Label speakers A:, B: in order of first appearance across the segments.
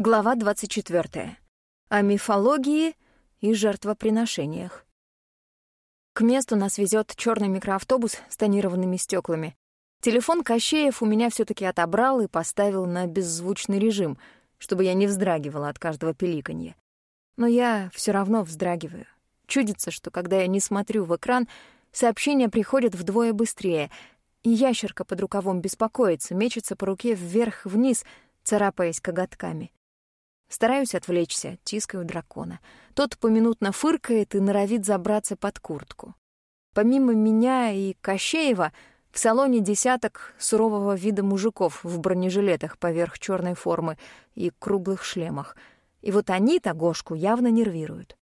A: Глава 24. О мифологии и жертвоприношениях. К месту нас везет черный микроавтобус с тонированными стеклами. Телефон Кощеев у меня все таки отобрал и поставил на беззвучный режим, чтобы я не вздрагивала от каждого пиликанья. Но я все равно вздрагиваю. Чудится, что когда я не смотрю в экран, сообщения приходят вдвое быстрее, и ящерка под рукавом беспокоится, мечется по руке вверх-вниз, царапаясь коготками. Стараюсь отвлечься, тискаю дракона. Тот поминутно фыркает и норовит забраться под куртку. Помимо меня и Кощеева в салоне десяток сурового вида мужиков в бронежилетах поверх черной формы и круглых шлемах. И вот они-то Гошку явно нервируют.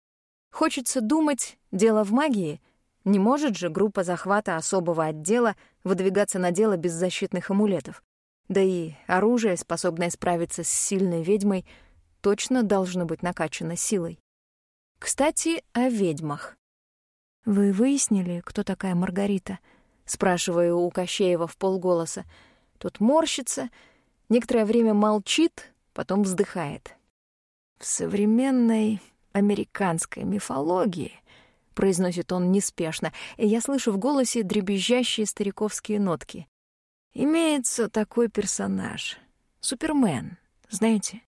A: Хочется думать, дело в магии. Не может же группа захвата особого отдела выдвигаться на дело без защитных амулетов. Да и оружие, способное справиться с сильной ведьмой — точно должно быть накачано силой. Кстати, о ведьмах. «Вы выяснили, кто такая Маргарита?» — спрашиваю у Кощеева в полголоса. Тот морщится, некоторое время молчит, потом вздыхает. «В современной американской мифологии», — произносит он неспешно, и я слышу в голосе дребезжащие стариковские нотки. «Имеется такой персонаж — Супермен, знаете?»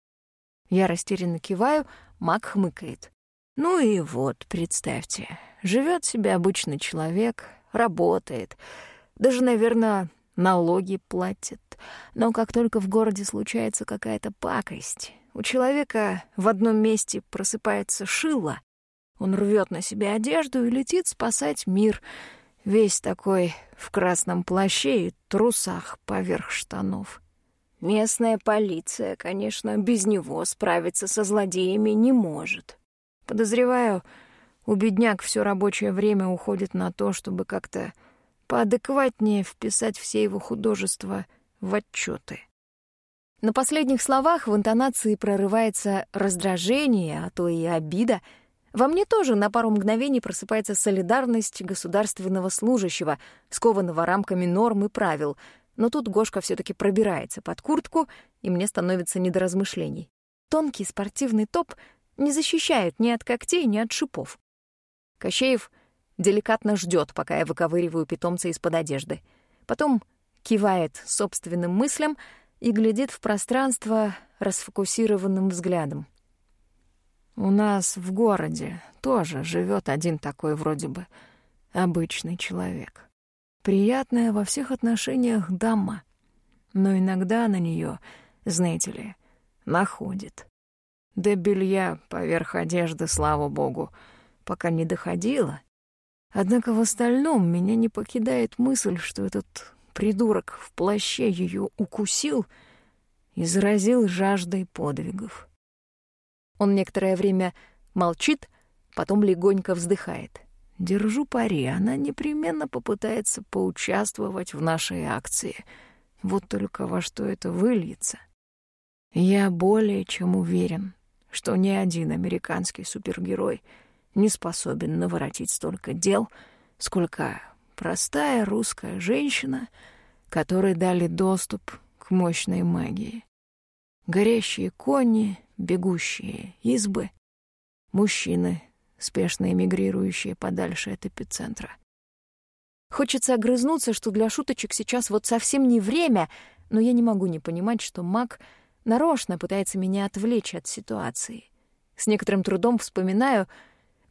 A: Я растерянно киваю, маг хмыкает. Ну и вот, представьте, живет себе обычный человек, работает, даже, наверное, налоги платит. Но как только в городе случается какая-то пакость, у человека в одном месте просыпается шило, он рвет на себе одежду и летит спасать мир, весь такой в красном плаще и трусах поверх штанов. Местная полиция, конечно, без него справиться со злодеями не может. Подозреваю, у бедняк все рабочее время уходит на то, чтобы как-то поадекватнее вписать все его художества в отчеты. На последних словах в интонации прорывается раздражение, а то и обида. Во мне тоже на пару мгновений просыпается солидарность государственного служащего, скованного рамками норм и правил — но тут Гошка все таки пробирается под куртку, и мне становится не до размышлений. Тонкий спортивный топ не защищает ни от когтей, ни от шипов. Кощеев деликатно ждет, пока я выковыриваю питомца из-под одежды. Потом кивает собственным мыслям и глядит в пространство расфокусированным взглядом. У нас в городе тоже живет один такой вроде бы обычный человек. Приятная во всех отношениях дама, но иногда на нее, знаете ли, находит. До белья поверх одежды, слава богу, пока не доходило. Однако в остальном меня не покидает мысль, что этот придурок в плаще ее укусил и заразил жаждой подвигов. Он некоторое время молчит, потом легонько вздыхает. Держу пари, она непременно попытается поучаствовать в нашей акции. Вот только во что это выльется. Я более чем уверен, что ни один американский супергерой не способен наворотить столько дел, сколько простая русская женщина, которой дали доступ к мощной магии. Горящие кони, бегущие избы, мужчины спешно эмигрирующие подальше от эпицентра. Хочется огрызнуться, что для шуточек сейчас вот совсем не время, но я не могу не понимать, что маг нарочно пытается меня отвлечь от ситуации. С некоторым трудом вспоминаю,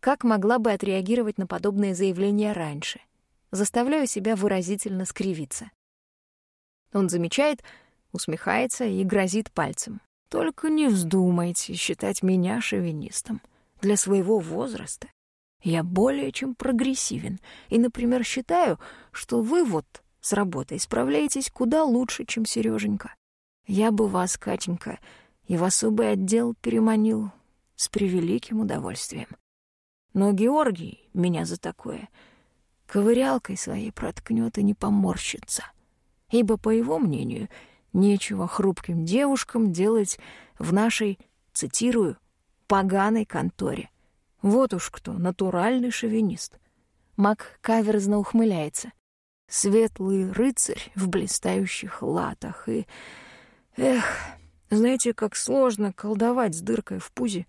A: как могла бы отреагировать на подобные заявления раньше. Заставляю себя выразительно скривиться. Он замечает, усмехается и грозит пальцем. «Только не вздумайте считать меня шовинистом для своего возраста. Я более чем прогрессивен и, например, считаю, что вы вот с работой справляетесь куда лучше, чем Сереженька. Я бы вас, Катенька, и в особый отдел переманил с превеликим удовольствием. Но Георгий меня за такое ковырялкой своей проткнет и не поморщится, ибо, по его мнению, нечего хрупким девушкам делать в нашей, цитирую, поганой конторе. Вот уж кто, натуральный шовинист. Мак каверзно ухмыляется. Светлый рыцарь в блистающих латах и... Эх, Знаете, как сложно колдовать с дыркой в пузе?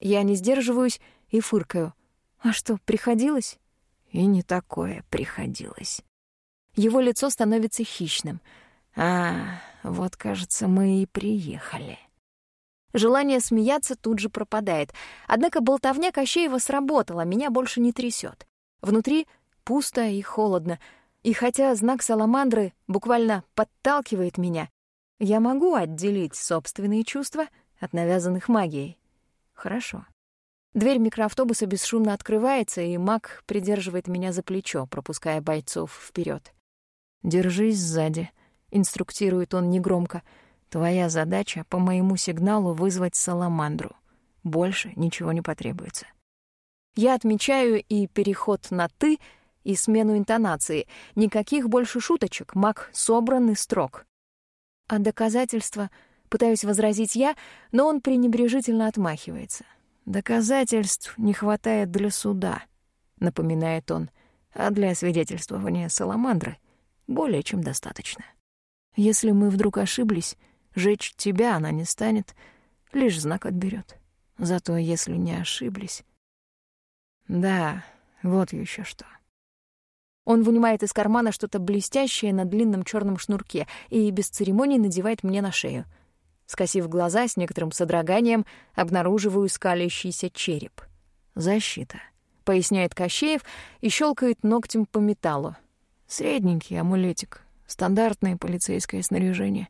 A: Я не сдерживаюсь и фыркаю. А что, приходилось? И не такое приходилось. Его лицо становится хищным. А, вот, кажется, мы и приехали. Желание смеяться тут же пропадает. Однако болтовня Кощеева сработала, меня больше не трясет. Внутри пусто и холодно. И хотя знак саламандры буквально подталкивает меня, я могу отделить собственные чувства от навязанных магией. Хорошо. Дверь микроавтобуса бесшумно открывается, и маг придерживает меня за плечо, пропуская бойцов вперед. «Держись сзади», — инструктирует он негромко. «Твоя задача — по моему сигналу вызвать саламандру. Больше ничего не потребуется». Я отмечаю и переход на «ты», и смену интонации. Никаких больше шуточек, маг собран и строг. А доказательства... Пытаюсь возразить я, но он пренебрежительно отмахивается. «Доказательств не хватает для суда», — напоминает он, «а для свидетельствования Саламандры более чем достаточно. Если мы вдруг ошиблись, жечь тебя она не станет, лишь знак отберет. Зато если не ошиблись... Да, вот еще что». Он вынимает из кармана что-то блестящее на длинном черном шнурке и без церемоний надевает мне на шею. Скосив глаза, с некоторым содроганием обнаруживаю скалящийся череп. «Защита», — поясняет Кощеев и щелкает ногтем по металлу. «Средненький амулетик, стандартное полицейское снаряжение.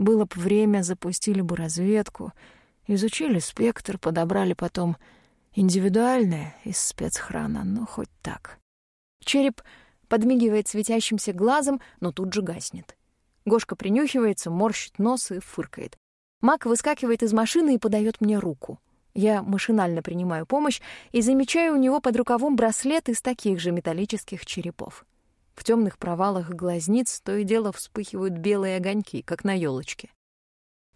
A: Было б время, запустили бы разведку, изучили спектр, подобрали потом индивидуальное из спецхрана, но хоть так». Череп подмигивает светящимся глазом, но тут же гаснет. Гошка принюхивается, морщит нос и фыркает. Мак выскакивает из машины и подает мне руку. Я машинально принимаю помощь и замечаю у него под рукавом браслет из таких же металлических черепов. В темных провалах глазниц то и дело вспыхивают белые огоньки, как на елочке.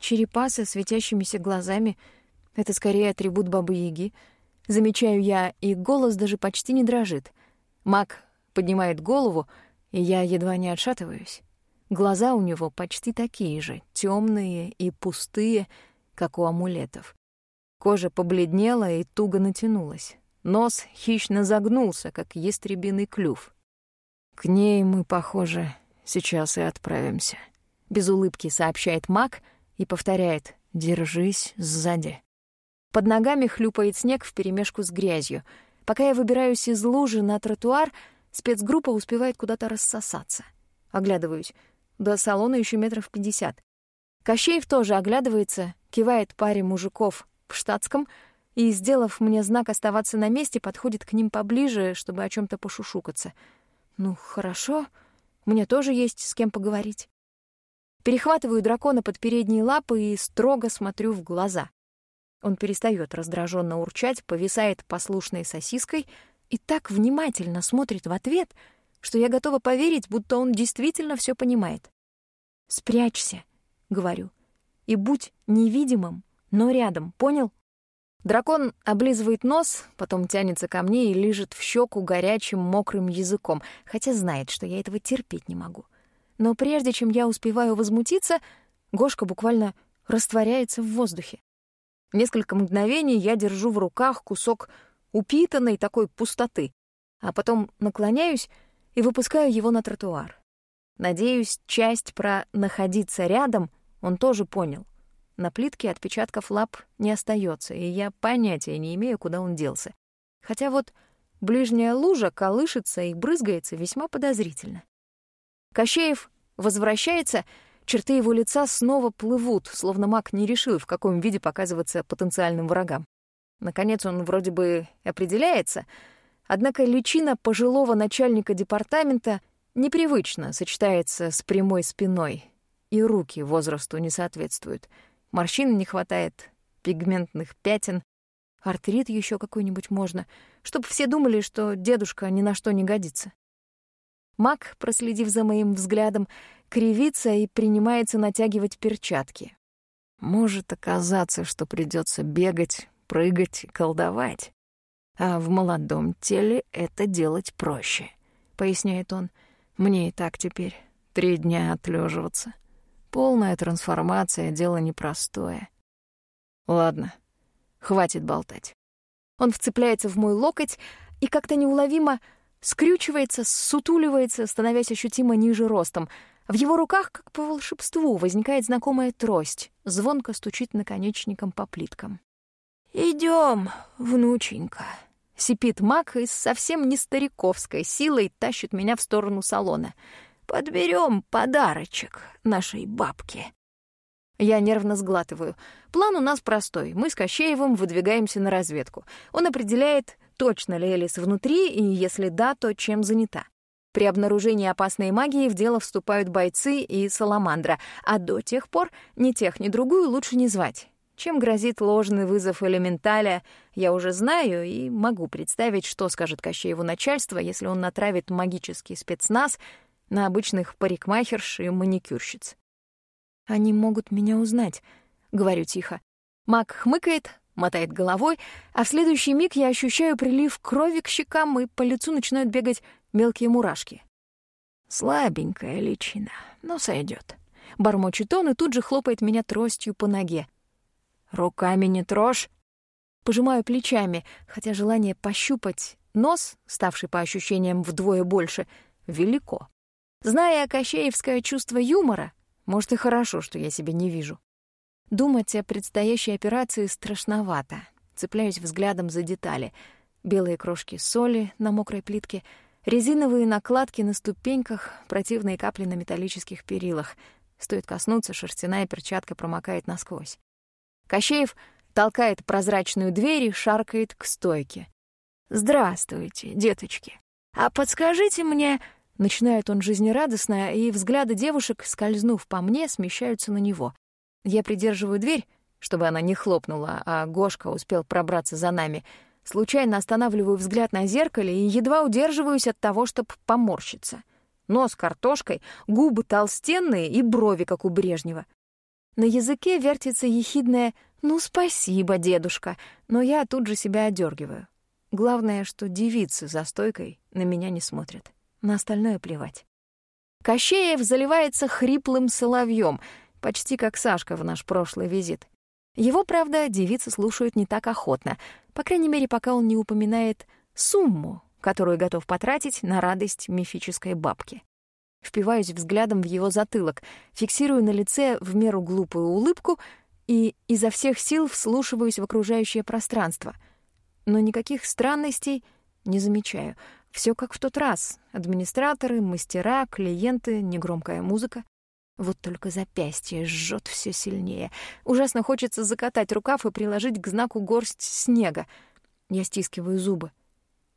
A: Черепа со светящимися глазами — это скорее атрибут Бабы-Яги. Замечаю я, и голос даже почти не дрожит — Мак поднимает голову, и я едва не отшатываюсь. Глаза у него почти такие же, темные и пустые, как у амулетов. Кожа побледнела и туго натянулась. Нос хищно загнулся, как ястребиный клюв. «К ней мы, похоже, сейчас и отправимся», — без улыбки сообщает Мак и повторяет «Держись сзади». Под ногами хлюпает снег вперемешку с грязью — Пока я выбираюсь из лужи на тротуар, спецгруппа успевает куда-то рассосаться. Оглядываюсь. До салона еще метров пятьдесят. Кощеев тоже оглядывается, кивает паре мужиков в штатском и, сделав мне знак оставаться на месте, подходит к ним поближе, чтобы о чем то пошушукаться. Ну, хорошо, мне тоже есть с кем поговорить. Перехватываю дракона под передние лапы и строго смотрю в глаза. Он перестает раздраженно урчать, повисает послушной сосиской и так внимательно смотрит в ответ, что я готова поверить, будто он действительно все понимает. «Спрячься», — говорю, — «и будь невидимым, но рядом, понял?» Дракон облизывает нос, потом тянется ко мне и лижет в щеку горячим мокрым языком, хотя знает, что я этого терпеть не могу. Но прежде чем я успеваю возмутиться, Гошка буквально растворяется в воздухе. Несколько мгновений я держу в руках кусок упитанной такой пустоты, а потом наклоняюсь и выпускаю его на тротуар. Надеюсь, часть про «находиться рядом» он тоже понял. На плитке отпечатков лап не остается, и я понятия не имею, куда он делся. Хотя вот ближняя лужа колышется и брызгается весьма подозрительно. Кощеев возвращается — Черты его лица снова плывут, словно маг не решил, в каком виде показываться потенциальным врагам. Наконец он вроде бы определяется, однако личина пожилого начальника департамента непривычно сочетается с прямой спиной, и руки возрасту не соответствуют. Морщин не хватает, пигментных пятен, артрит еще какой-нибудь можно, чтобы все думали, что дедушка ни на что не годится. Мак, проследив за моим взглядом, кривится и принимается натягивать перчатки. Может оказаться, что придется бегать, прыгать, колдовать. А в молодом теле это делать проще, — поясняет он. Мне и так теперь три дня отлеживаться. Полная трансформация — дело непростое. Ладно, хватит болтать. Он вцепляется в мой локоть и как-то неуловимо скрючивается, сутуливается, становясь ощутимо ниже ростом. В его руках, как по волшебству, возникает знакомая трость, звонко стучит наконечником по плиткам. Идем, внученька», — сипит маг и с совсем не стариковской силой тащит меня в сторону салона — Подберем подарочек нашей бабке». Я нервно сглатываю. План у нас простой. Мы с Кощеевым выдвигаемся на разведку. Он определяет, точно ли Элис внутри, и если да, то чем занята. При обнаружении опасной магии в дело вступают бойцы и саламандра, а до тех пор ни тех, ни другую лучше не звать. Чем грозит ложный вызов элементаля, я уже знаю и могу представить, что скажет Кощееву начальство, если он натравит магический спецназ на обычных парикмахерш и маникюрщиц. «Они могут меня узнать», — говорю тихо. Мак хмыкает, мотает головой, а в следующий миг я ощущаю прилив крови к щекам, и по лицу начинают бегать мелкие мурашки. «Слабенькая личина, но сойдет. Бормочет он и тут же хлопает меня тростью по ноге. «Руками не трожь!» Пожимаю плечами, хотя желание пощупать нос, ставший по ощущениям вдвое больше, велико. Зная кощеевское чувство юмора, может, и хорошо, что я себя не вижу. Думать о предстоящей операции страшновато. Цепляюсь взглядом за детали. Белые крошки соли на мокрой плитке, резиновые накладки на ступеньках, противные капли на металлических перилах. Стоит коснуться, шерстяная перчатка промокает насквозь. Кощеев толкает прозрачную дверь и шаркает к стойке. «Здравствуйте, деточки. А подскажите мне, Начинает он жизнерадостно, и взгляды девушек, скользнув по мне, смещаются на него. Я придерживаю дверь, чтобы она не хлопнула, а Гошка успел пробраться за нами. Случайно останавливаю взгляд на зеркале и едва удерживаюсь от того, чтобы поморщиться. Нос картошкой, губы толстенные и брови, как у Брежнева. На языке вертится ехидное «Ну, спасибо, дедушка», но я тут же себя одергиваю. Главное, что девицы за стойкой на меня не смотрят. На остальное плевать. Кощеев заливается хриплым соловьем, почти как Сашка в наш прошлый визит. Его, правда, девицы слушают не так охотно, по крайней мере, пока он не упоминает сумму, которую готов потратить на радость мифической бабки. Впиваюсь взглядом в его затылок, фиксирую на лице в меру глупую улыбку и изо всех сил вслушиваюсь в окружающее пространство. Но никаких странностей не замечаю — все как в тот раз. Администраторы, мастера, клиенты, негромкая музыка. Вот только запястье жжет все сильнее. Ужасно хочется закатать рукав и приложить к знаку горсть снега. Я стискиваю зубы.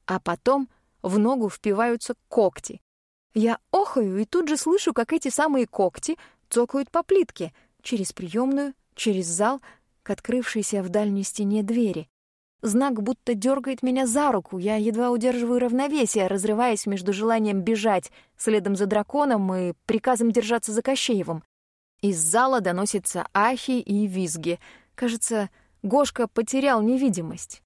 A: А потом в ногу впиваются когти. Я охаю и тут же слышу, как эти самые когти цокают по плитке через приемную, через зал к открывшейся в дальней стене двери. Знак будто дергает меня за руку, я едва удерживаю равновесие, разрываясь между желанием бежать следом за драконом и приказом держаться за Кощеевым. Из зала доносятся ахи и визги. Кажется, Гошка потерял невидимость.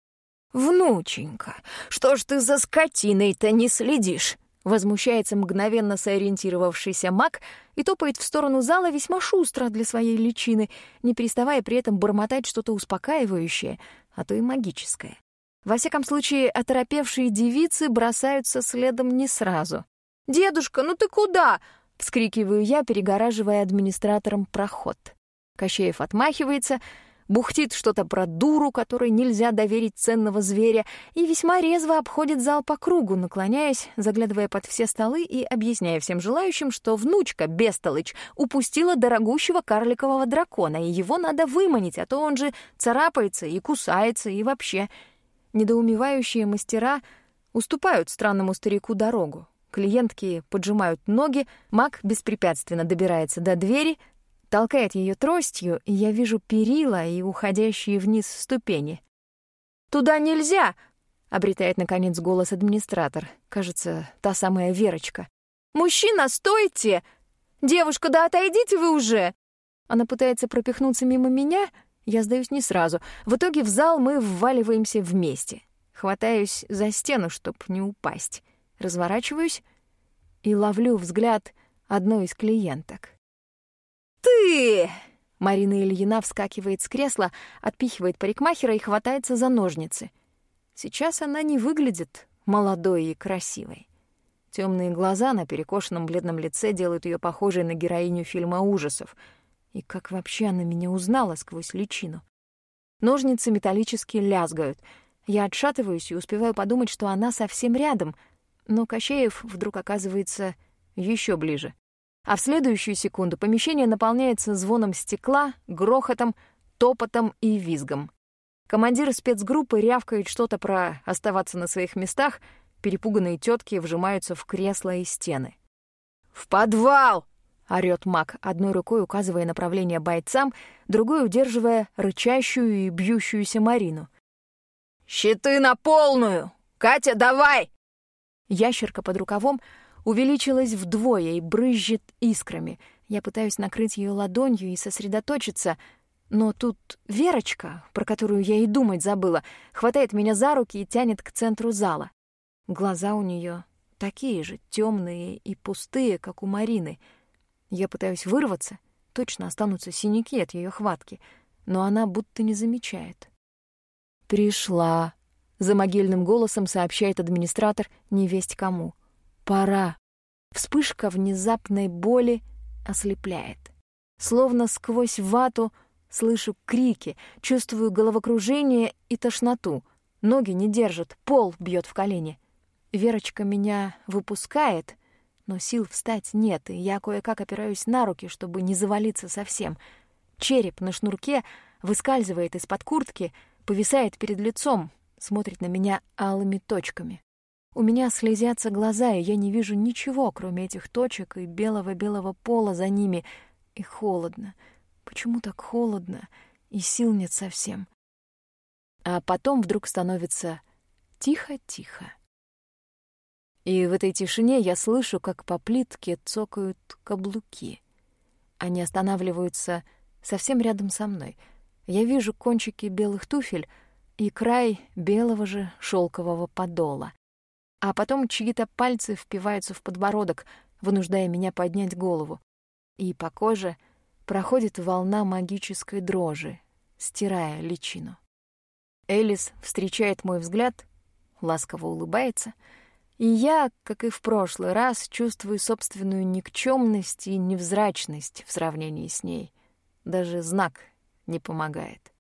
A: «Внученька, что ж ты за скотиной-то не следишь?» Возмущается мгновенно сориентировавшийся маг и топает в сторону зала весьма шустро для своей личины, не переставая при этом бормотать что-то успокаивающее, а то и магическое. Во всяком случае, оторопевшие девицы бросаются следом не сразу. «Дедушка, ну ты куда?» — вскрикиваю я, перегораживая администратором проход. Кощеев отмахивается — бухтит что-то про дуру, которой нельзя доверить ценного зверя, и весьма резво обходит зал по кругу, наклоняясь, заглядывая под все столы и объясняя всем желающим, что внучка, Бестолыч, упустила дорогущего карликового дракона, и его надо выманить, а то он же царапается и кусается, и вообще. Недоумевающие мастера уступают странному старику дорогу. Клиентки поджимают ноги, маг беспрепятственно добирается до двери — толкает ее тростью, и я вижу перила и уходящие вниз ступени. «Туда нельзя!» — обретает, наконец, голос администратор. Кажется, та самая Верочка. «Мужчина, стойте! Девушка, да отойдите вы уже!» Она пытается пропихнуться мимо меня, я сдаюсь не сразу. В итоге в зал мы вваливаемся вместе. Хватаюсь за стену, чтоб не упасть. Разворачиваюсь и ловлю взгляд одной из клиенток. Ты!» Марина Ильина вскакивает с кресла, отпихивает парикмахера и хватается за ножницы. Сейчас она не выглядит молодой и красивой. Темные глаза на перекошенном бледном лице делают ее похожей на героиню фильма ужасов. И как вообще она меня узнала сквозь личину? Ножницы металлически лязгают. Я отшатываюсь и успеваю подумать, что она совсем рядом, но Кощеев вдруг оказывается еще ближе. А в следующую секунду помещение наполняется звоном стекла, грохотом, топотом и визгом. Командир спецгруппы рявкает что-то про оставаться на своих местах, перепуганные тетки вжимаются в кресла и стены. «В подвал!» — орёт маг, одной рукой указывая направление бойцам, другой удерживая рычащую и бьющуюся Марину. «Щиты на полную! Катя, давай!» Ящерка под рукавом увеличилась вдвое и брызжет искрами. Я пытаюсь накрыть ее ладонью и сосредоточиться, но тут Верочка, про которую я и думать забыла, хватает меня за руки и тянет к центру зала. Глаза у нее такие же, темные и пустые, как у Марины. Я пытаюсь вырваться, точно останутся синяки от ее хватки, но она будто не замечает. «Пришла», — за могильным голосом сообщает администратор невесть кому. Пора. Вспышка внезапной боли ослепляет. Словно сквозь вату слышу крики, чувствую головокружение и тошноту. Ноги не держат, пол бьет в колени. Верочка меня выпускает, но сил встать нет, и я кое-как опираюсь на руки, чтобы не завалиться совсем. Череп на шнурке выскальзывает из-под куртки, повисает перед лицом, смотрит на меня алыми точками. У меня слезятся глаза, и я не вижу ничего, кроме этих точек и белого-белого пола за ними. И холодно. Почему так холодно? И сил нет совсем. А потом вдруг становится тихо-тихо. И в этой тишине я слышу, как по плитке цокают каблуки. Они останавливаются совсем рядом со мной. Я вижу кончики белых туфель и край белого же шелкового подола а потом чьи-то пальцы впиваются в подбородок, вынуждая меня поднять голову. И по коже проходит волна магической дрожи, стирая личину. Элис встречает мой взгляд, ласково улыбается, и я, как и в прошлый раз, чувствую собственную никчемность и невзрачность в сравнении с ней. Даже знак не помогает.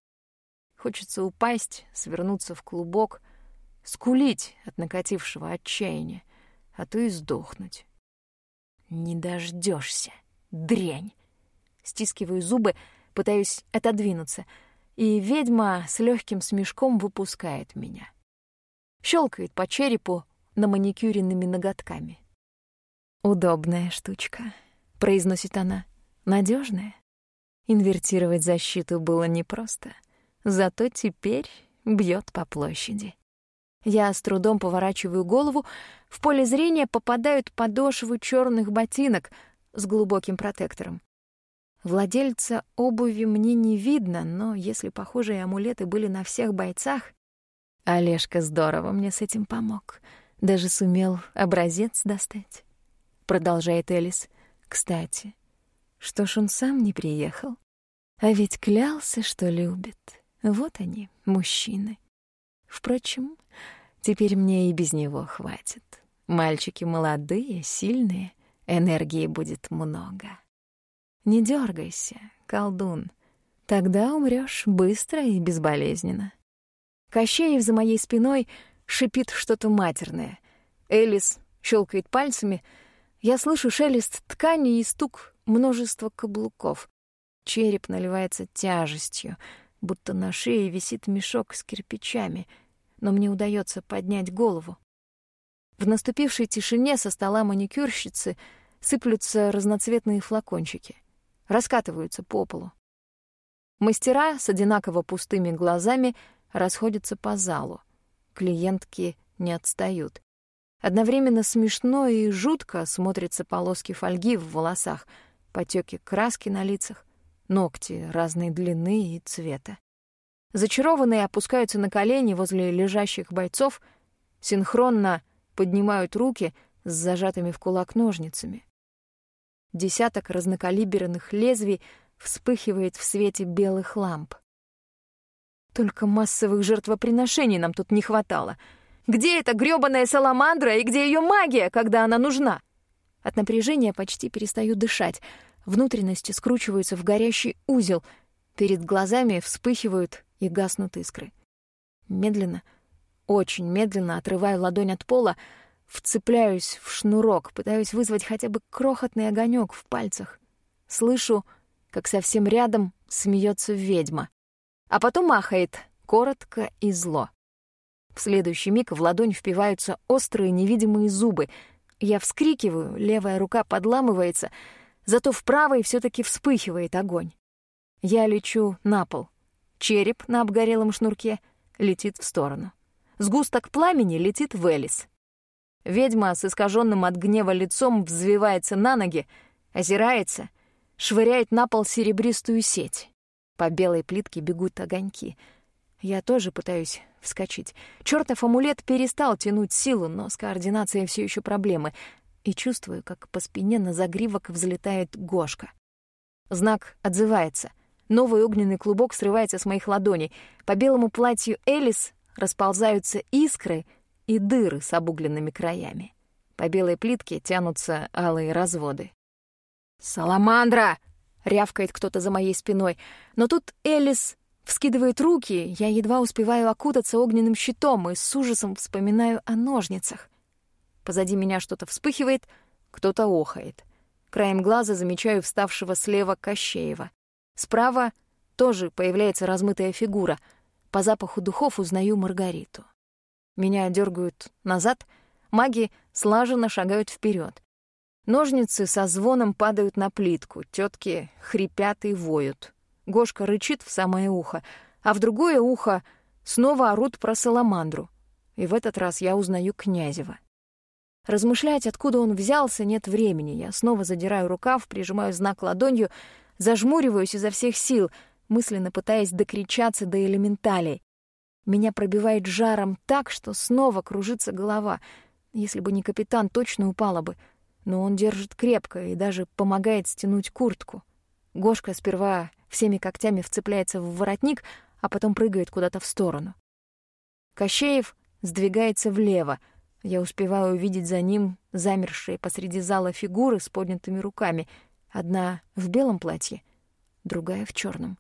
A: Хочется упасть, свернуться в клубок — скулить от накатившего отчаяния, а то и сдохнуть. Не дождешься, дрянь. Стискиваю зубы, пытаюсь отодвинуться, и ведьма с легким смешком выпускает меня. Щелкает по черепу на маникюренными ноготками. «Удобная штучка», — произносит она. Надежная. Инвертировать защиту было непросто, зато теперь бьет по площади. Я с трудом поворачиваю голову, в поле зрения попадают подошвы черных ботинок с глубоким протектором. Владельца обуви мне не видно, но если похожие амулеты были на всех бойцах... Олежка здорово мне с этим помог. Даже сумел образец достать. Продолжает Элис. Кстати, что ж он сам не приехал? А ведь клялся, что любит. Вот они, мужчины. Впрочем, теперь мне и без него хватит. Мальчики молодые, сильные, энергии будет много. Не дергайся, колдун, тогда умрешь быстро и безболезненно. Кощеев за моей спиной шипит что-то матерное. Элис щелкает пальцами. Я слышу шелест ткани и стук множества каблуков. Череп наливается тяжестью, будто на шее висит мешок с кирпичами — но мне удается поднять голову. В наступившей тишине со стола маникюрщицы сыплются разноцветные флакончики, раскатываются по полу. Мастера с одинаково пустыми глазами расходятся по залу. Клиентки не отстают. Одновременно смешно и жутко смотрятся полоски фольги в волосах, потеки краски на лицах, ногти разной длины и цвета. Зачарованные опускаются на колени возле лежащих бойцов, синхронно поднимают руки с зажатыми в кулак ножницами. Десяток разнокалиберных лезвий вспыхивает в свете белых ламп. Только массовых жертвоприношений нам тут не хватало. Где эта грёбаная саламандра и где ее магия, когда она нужна? От напряжения почти перестаю дышать. Внутренности скручиваются в горящий узел. Перед глазами вспыхивают и гаснут искры. Медленно, очень медленно отрываю ладонь от пола, вцепляюсь в шнурок, пытаюсь вызвать хотя бы крохотный огонек в пальцах. Слышу, как совсем рядом смеется ведьма а потом махает, коротко и зло. В следующий миг в ладонь впиваются острые невидимые зубы. Я вскрикиваю, левая рука подламывается, зато в правой все таки вспыхивает огонь. Я лечу на пол. Череп на обгорелом шнурке летит в сторону. Сгусток пламени летит в Элис. Ведьма с искаженным от гнева лицом взвивается на ноги, озирается, швыряет на пол серебристую сеть. По белой плитке бегут огоньки. Я тоже пытаюсь вскочить. Чёртов амулет перестал тянуть силу, но с координацией все еще проблемы. И чувствую, как по спине на загривок взлетает Гошка. Знак отзывается. Новый огненный клубок срывается с моих ладоней. По белому платью Элис расползаются искры и дыры с обугленными краями. По белой плитке тянутся алые разводы. «Саламандра!» — рявкает кто-то за моей спиной. Но тут Элис вскидывает руки, я едва успеваю окутаться огненным щитом и с ужасом вспоминаю о ножницах. Позади меня что-то вспыхивает, кто-то охает. Краем глаза замечаю вставшего слева Кощеева. Справа тоже появляется размытая фигура. По запаху духов узнаю Маргариту. Меня дергают назад, маги слаженно шагают вперед. Ножницы со звоном падают на плитку, тетки хрипят и воют. Гошка рычит в самое ухо, а в другое ухо снова орут про саламандру. И в этот раз я узнаю Князева. Размышлять, откуда он взялся, нет времени. Я снова задираю рукав, прижимаю знак ладонью, зажмуриваюсь изо всех сил, мысленно пытаясь докричаться до элементалей. Меня пробивает жаром так, что снова кружится голова. Если бы не капитан, точно упала бы — но он держит крепко и даже помогает стянуть куртку. Гошка сперва всеми когтями вцепляется в воротник, а потом прыгает куда-то в сторону. Кощеев сдвигается влево. Я успеваю увидеть за ним замершие посреди зала фигуры с поднятыми руками. Одна в белом платье, другая в черном.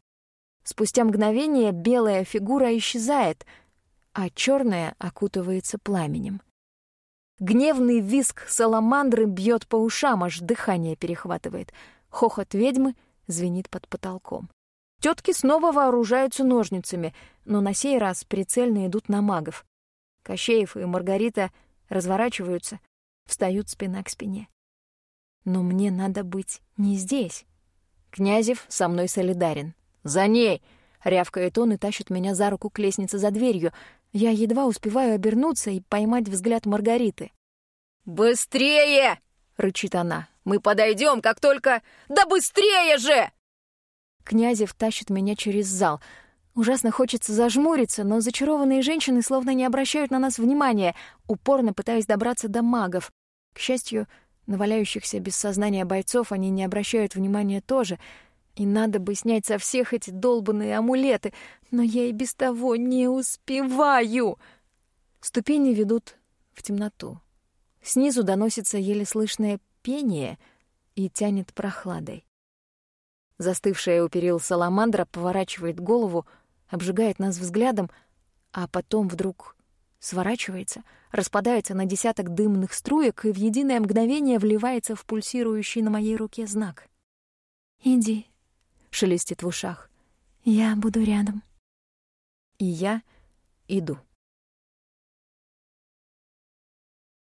A: Спустя мгновение белая фигура исчезает, а черная окутывается пламенем. Гневный визг саламандры бьет по ушам, аж дыхание перехватывает. Хохот ведьмы звенит под потолком. Тетки снова вооружаются ножницами, но на сей раз прицельно идут на магов. Кощеев и Маргарита разворачиваются, встают спина к спине. Но мне надо быть не здесь. Князев со мной солидарен. «За ней!» — рявкает он и тащит меня за руку к лестнице за дверью, я едва успеваю обернуться и поймать взгляд Маргариты. «Быстрее!» — рычит она. «Мы подойдем, как только... Да быстрее же!» Князев тащит меня через зал. Ужасно хочется зажмуриться, но зачарованные женщины словно не обращают на нас внимания, упорно пытаясь добраться до магов. К счастью, на валяющихся без сознания бойцов они не обращают внимания тоже — и надо бы снять со всех эти долбанные амулеты, но я и без того не успеваю. Ступени ведут в темноту. Снизу доносится еле слышное пение и тянет прохладой. Застывшая у перил саламандра поворачивает голову, обжигает нас взглядом, а потом вдруг сворачивается, распадается на десяток дымных струек и в единое мгновение вливается в пульсирующий на моей руке знак. «Иди», шелестит в ушах. «Я буду рядом». И я иду.